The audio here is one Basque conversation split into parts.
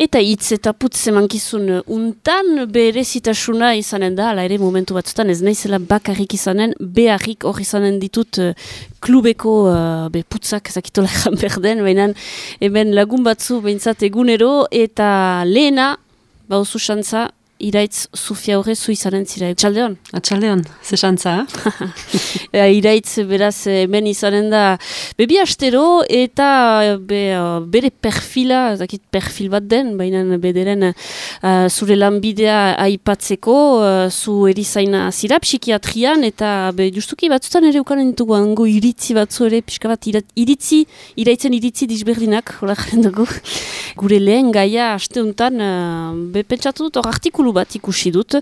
Eta hitz eta putz emankizun untan berezitasuna izanen da, ala ere momentu batzutan ez naizela bakarrik izanen, beharrik hor izanen ditut uh, klubeko uh, be putzak zakitola egan berden, baina hemen lagun batzu behintzat egunero. Eta lehena, bauzu xantza, iraitz zufia horre zu izanen zira. Atxaldeon? Atxaldeon, ze xantza, eh? iraitz beraz hemen izanen da bebi astero eta be, uh, bere perfila, zakit perfil bat den, baina bederen uh, zure lanbidea aipatzeko, uh, zu erizaina zira psikiatrian eta be, justuki batzutan ere ukanen ditugu ango iritzi batzu ere, pixka bat iritzi, iraitzen iritzi disberdinak, hola jaren dugu. Gure lehen gaia asteuntan, uh, be pentsatu dut, hor artikulu bat ikusi dut.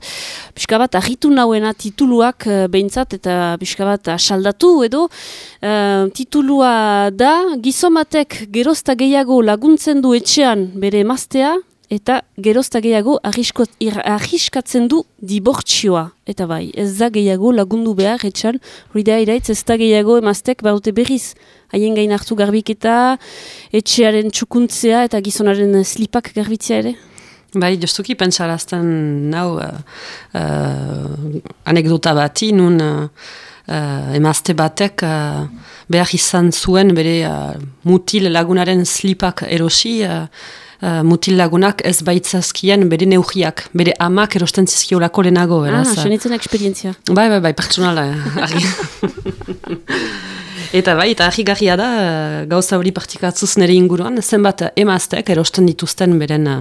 Piska bat ahitu nauena tituluak uh, behintzat eta piska bat asaldatu edo uh, titulua da gizomatek gerozta gehiago laguntzen du etxean bere emaztea eta gerozta gehiago ahiskatzen du dibortzioa. Eta bai, ez da gehiago lagundu behar etxan, hori da iraitz ez da gehiago emaztek baute berriz. Haien gain hartu garbiketa, etxearen txukuntzea eta gizonaren slipak garbitzea ere. Bai, justuki pentsarazten nau uh, uh, anekdota bati, nun uh, emazte batek uh, behar izan zuen bere uh, mutil lagunaren slipak erosi, uh, uh, mutil lagunak ez baitzazkien bere neugiak, bere amak erosten zizkiolako lehenago. Ah, senitzen eksperientzia. Bai, bai, bai, pertsonala. Eta bai, eta ahigarria da, eh, gauza hori partikatzuz nire inguruan, zenbat emaztek erosten dituzten beren eh,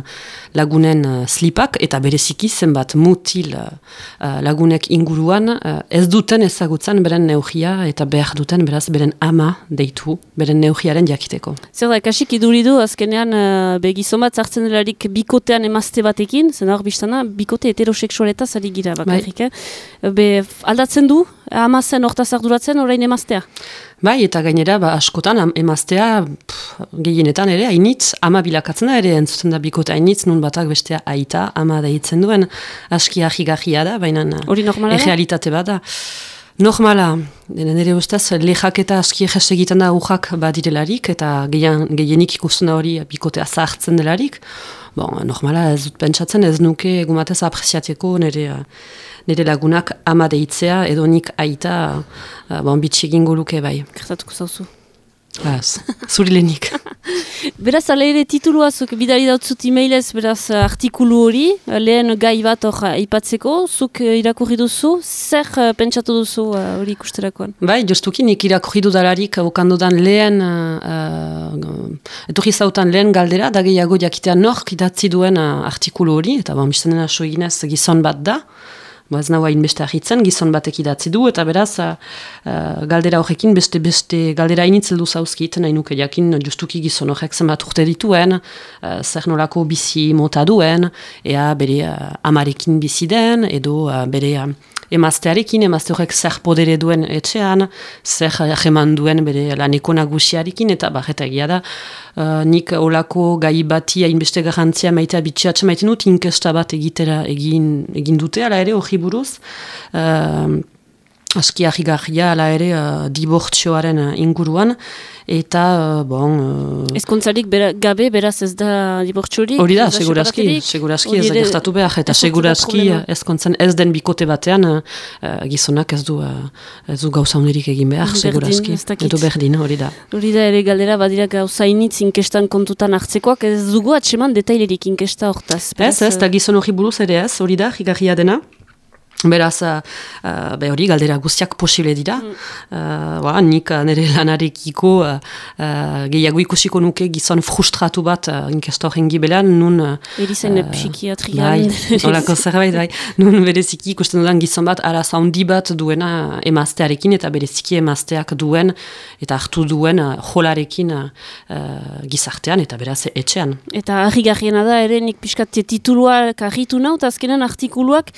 lagunen uh, slipak, eta bereziki zenbat mutil lagunek inguruan, ez duten ezagutzen beren neugia, eta behar duten beraz beren ama deitu, beren neugiaren jakiteko. Zer da, kasik iduridu, azkenean uh, begizomat zartzen delarik bikotean emazte batekin, zen hor biztana, bikote heteroseksualetaz ari gira bakarrik, bai. eh? Be, aldatzen du, ama zen hortaz arduratzen, orain emaztea? Bai, eta gainera, ba, askotan, emaztea, gehienetan ere, hainitz, ama bilakatzen da ere, entzuten da bikote hainitz, nun batak bestea aita, ama da hitzen duen, aski ahigahia da, baina realitate bada. Normala, nire ustez, lehak eta aski egez egiten da urrak badirelarik, eta gehienik ikusten hori bikotea zahartzen delarik. Bon, normala, ez dut pentsatzen, ez nuke egumatez apresiateko nire nire lagunak ama deitzea edo nik aita uh, bon, bitxegin luke bai. Gertatuko zauzu. Baz, zuri lehenik. beraz, ale ere tituluazuk bidari dautzut e-mailez, beraz, artikulu hori, lehen gai bat hor aipatzeko, zuk uh, irakurri duzu, zer uh, pentsatu duzu uh, hori ikusterakoan? Bai, justuki nik irakurri dudalarik ukandodan lehen, uh, uh, etorri zautan lehen galdera, da gehiago jakitean nork idatzi duen uh, artikulu hori, eta bon, bizten dena eginez gizon bat da, Ba ez nagoa inbeste ahitzen, gizon batek idatzi du, eta beraz, uh, galdera horrekin, beste beste galdera initzeldu zauzkit, nahi nuke jakin, justuki gizon horrek zenbat urte dituen, uh, zer nolako bizi mota duen, ea bere uh, amarekin bizi den, edo uh, bere uh, emaztearekin, emazte horrek zer podere duen etxean, zer jeman duen bere laneko nagusiarekin, eta barreta egia da, Uh, nik olako gai bati hainbeste garantzia maitea bitxiatxe maiten dut, inkesta bat egitera egin, egin dute, ala ere, hori buruz. Uh, aski ahigarria, ala ere, uh, dibortzioaren inguruan eta, uh, bon... Uh, Ezkontzarik bera, gabe, beraz ez da dibortxorik? Hori da, seguraski, seguraski ez da gertatu behar, eta seguraski ezkontzen ez den bikote batean uh, gizonak ez du, uh, ez du gauza unirik egin behar, seguraski. Edo berdin, hori da. Hori da ere galdera badira gauza initz inkestan kontutan hartzekoak, ez dugu atseman detailerik inkesta hortaz. Ez, ez, eta gizon hori buruz ere ez, hori da, higarria dena. Beraz, uh, be hori galdera guztiak posible dira. Mm. Uh, ba, nik nire lanarekiko uh, gehiago ikusiko nuke gizon frustratu bat uh, inkestor hengi belan, nun... Uh, Erizen uh, psikiatrian. Bai, olako zerbait, bai. Nun bereziki ikusten dudan gizon bat ara zaundi bat duena emaztearekin eta bereziki emazteak duen eta hartu duen uh, jolarekin uh, gizartean eta beraz etxean. Eta harri da ere nik piskat tituluak argitu naut, azkenan artikuluak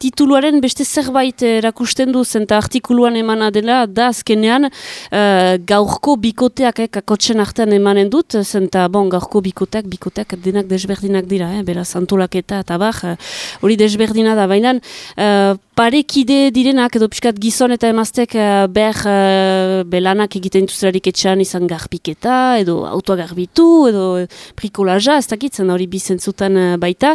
tituluak artikuluaren beste zerbait erakusten du zenta artikuluan emana dela da azkenean uh, gaurko bikoteak eh, kakotzen artean emanen dut zenta bon gaurko bikoteak bikoteak denak desberdinak dira eh, beraz antolaketa eta bar eh, hori desberdina da. Baina uh, parekide direnak edo pixkat gizon eta emaztek uh, ber uh, belanak egiten dituzelarik etxean izan garbiketa edo autoa garbitu edo prikolaja ez dakitzen hori bizentzutan uh, baita.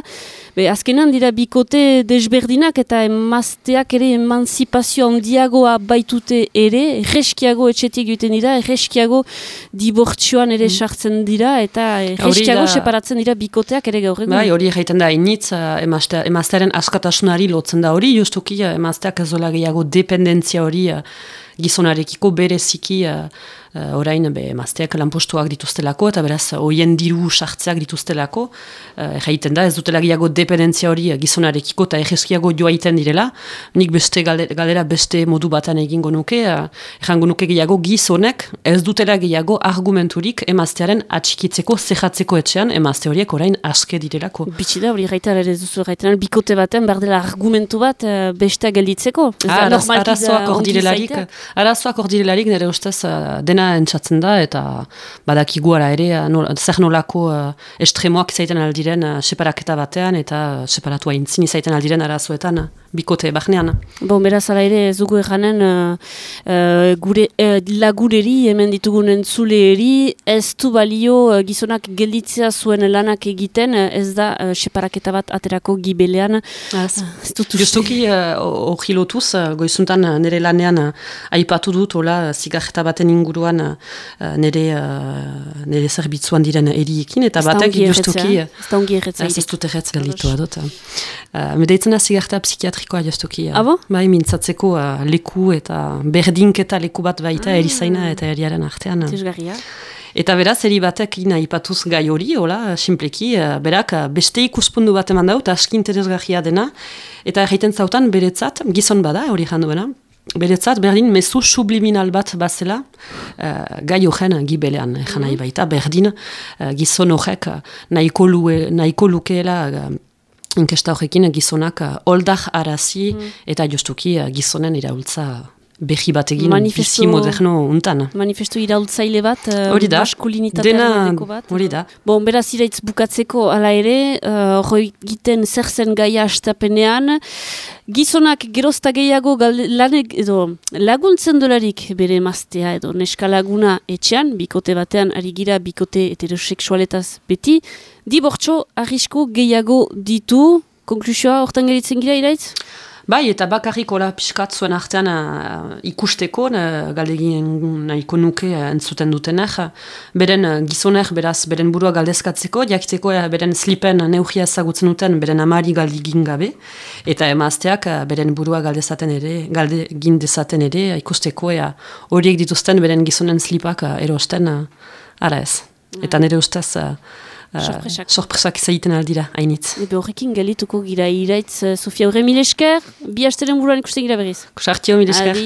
Be, azkenan dira bikote desberdinak eta emazteak ere emanzipazio handiagoa baitute ere, erreskiago etxetik egiten dira, erreskiago dibortzioan ere mm. sartzen dira eta erreskiago separatzen dira bikoteak ere gaur. Bai, hori egiten da initz emaztearen askatasunari lotzen da hori, justuki emazteak ez gehiago dependentzia hori uh, gizonarekiko bereziki uh, uh, orain be emazteak lanpostuak dituztelako eta beraz hoien diru sartzeak dituztelako. Uh, da ez dutela gehiago dependentzia hori gizonarekiko eta egeskiago joaiten direla. Nik beste galera beste modu batan egingo nuke uh, errango nuke gehiago gizonek ez dutela gehiago argumenturik emaztearen atxikitzeko zehatzeko etxean. Emazte horiek orain aske direlako. Bitxida hori gaita ere duzu gaita bikote baten berdela argumentu bat uh, beste gelditzeko. Ah, arazoak hor direlarik arazoak hor direlarik nire ustez dena entzatzen da, eta badakigu ara ere, nol, zer nolako uh, estremoak zaiten aldiren uh, separaketa batean, eta separatua intzini zaiten aldiren arazoetan bikote bahnean. Bon, beraz ala ere, ez dugu eganen uh, gure uh, lagureri, hemen ditugun entzuleri, ez du balio uh, gizonak gelditzea zuen lanak egiten, ez da uh, separaketa bat aterako gibelean. Az. Justuki, hori uh, lotuz, goizuntan nire lanean uh, aipatu dut, hola, zigarreta baten inguruan uh, nire, uh, nire zerbitzuan diren eriekin, eta batek justuki... Ez da ongi erretzea. Ez dut erretz galditu adot. Uh, Medeitzen da zigarreta psikiatrikoa justuki. Uh, Abo? Bai, mintzatzeko uh, leku eta berdinketa leku bat baita ah. erizaina eta eriaren artean. Tizgarria. Eta beraz, eri batek ina ipatuz gai hori, hola, simpleki, berak, beste ikuspundu bat eman daut, aski interesgarria dena, eta egiten zautan, beretzat, gizon bada, hori jandu bena, Beretzat, berdin, mezu subliminal bat bazela, uh, gai horren gibelean, mm nahi baita, berdin, uh, gizon horrek nahiko, lue, nahiko lukeela uh, inkesta horrekin gizonak uh, oldak arazi mm. eta justuki uh, gizonen iraultza behi bat egin manifesto, bizi moderno untan. Manifesto iraultzaile bat, uh, hori da, bat. Hori da. Bon, beraz iraitz bukatzeko ala ere, hori uh, giten zer zen gaia astapenean, gizonak gerozta gehiago lanek, edo, laguntzen dolarik bere maztea edo neska laguna etxean, bikote batean ari gira bikote heteroseksualetaz beti, dibortxo arrisko gehiago ditu, konklusioa hortan geritzen gira iraitz? Bai, eta bakarrik hola piskat zuen artean uh, ikusteko, uh, galdegin nahiko nuke uh, entzuten dutenek, beren uh, gizonek, beraz, beren burua galdezkatzeko, jakiteko uh, beren slipen neugia ezagutzen duten, beren amari galdegin gabe, eta emazteak uh, beren burua galdezaten ere, galdegin dezaten ere, uh, ikusteko horiek dituzten beren gizonen slipak uh, erosten, uh, ara ez. Eta nire ustez... Uh, Sorpresak. Sorpresak izaiten aldira, hainitz. Ebe horrekin galituko gira iraitz, Sofia Horre, mil esker, bi hasteren buruan ikusten gira berriz. Kusartio, mil esker.